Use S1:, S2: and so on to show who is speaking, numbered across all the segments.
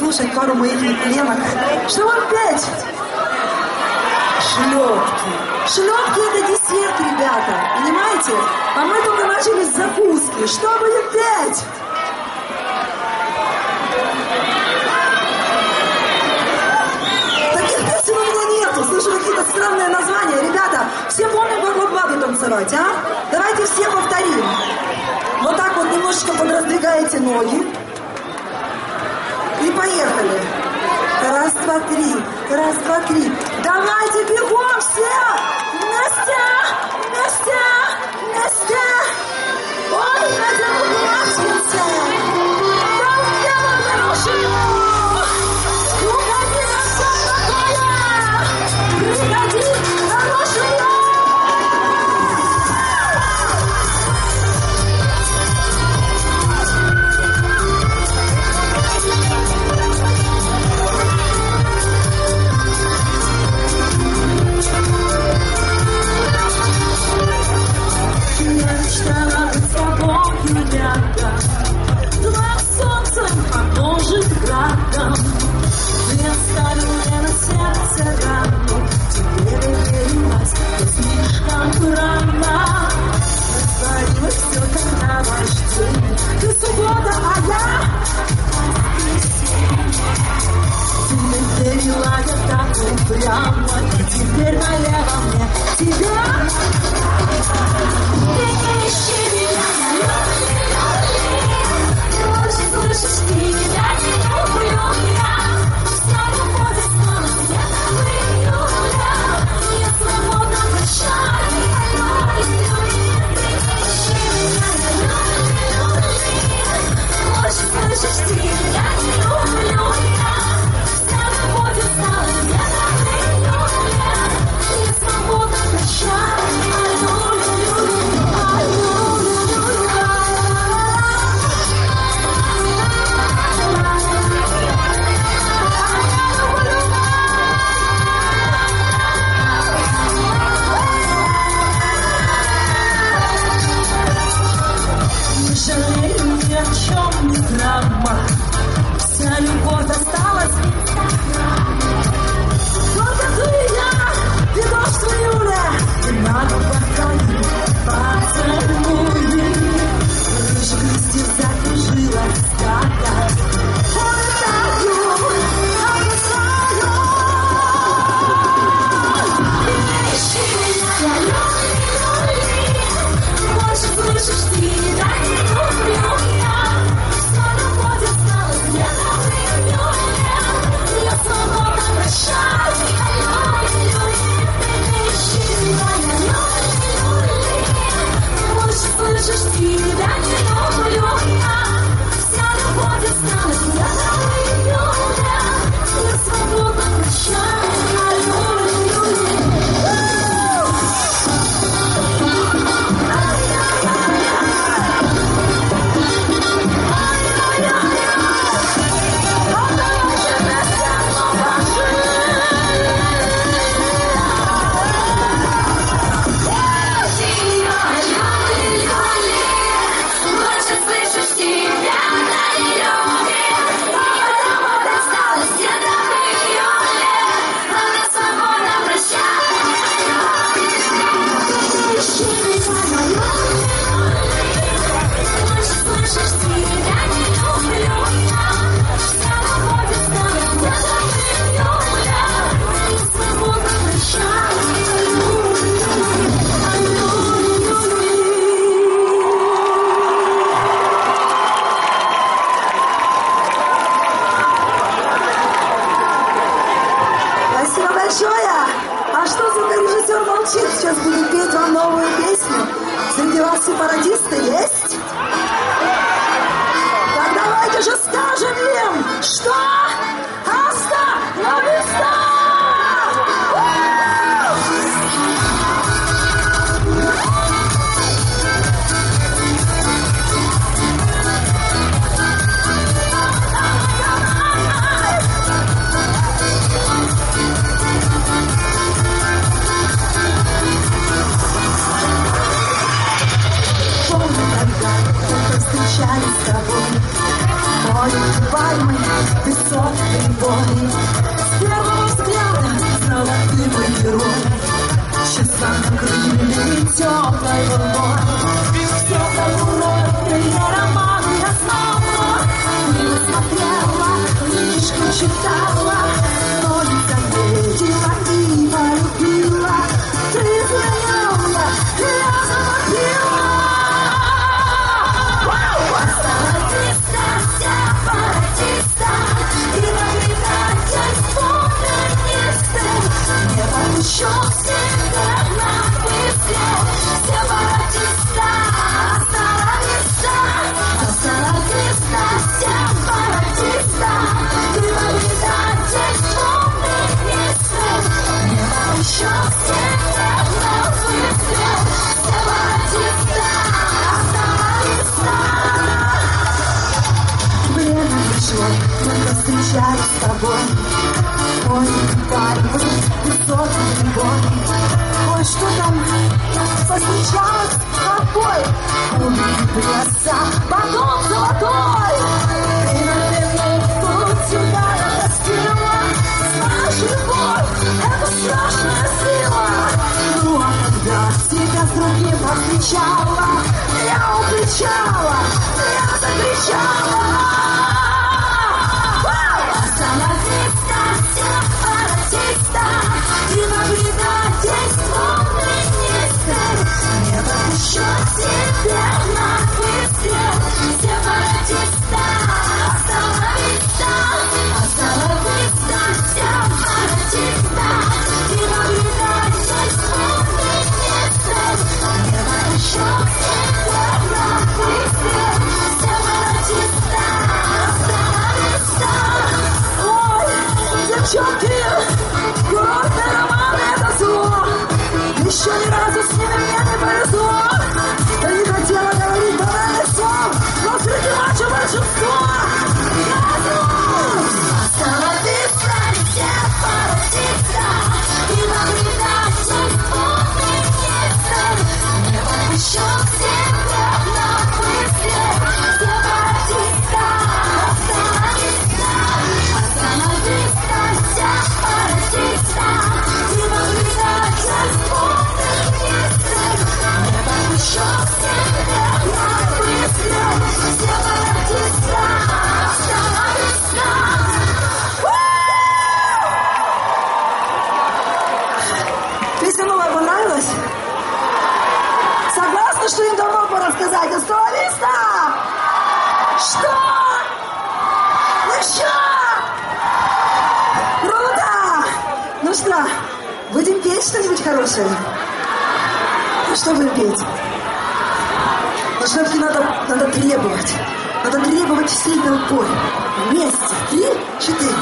S1: слушать пару моих нетленок, что он пять. Шлепки. Шлепки это десерт, ребята. Понимаете? А мы только начали с закуски. Что будет пять? Таких песен у нету. Слышу какие-то странные названия. Ребята, все помнят, как вот бабы танцевать, а? Давайте все повторим. Вот так вот немножечко подраздвигаете ноги. И поехали. Раз, два, три. Раз, два, три. Давайте бегом! Sawa Пресса, потом золотой. Ты на минуту сюда натаскила. Знаешь, любовь — это страшная сила. Ну, а когда тебя с другим повстречала, я укричала, я закричала.
S2: чем Киев. Курортный
S1: роман — это зло. Еще ни разу с ними мне не повезло. Надо требовать всей толпой. Вместе. Три, четыре.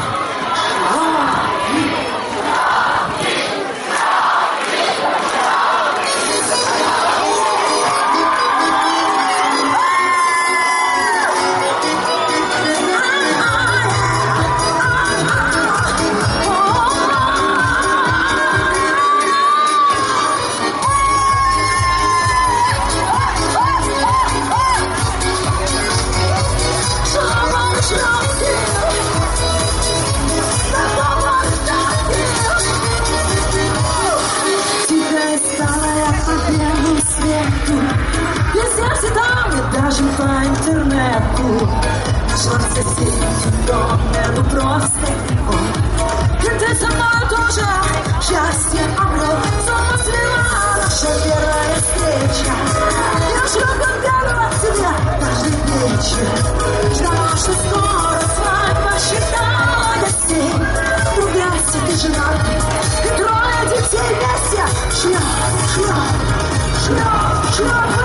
S1: Shut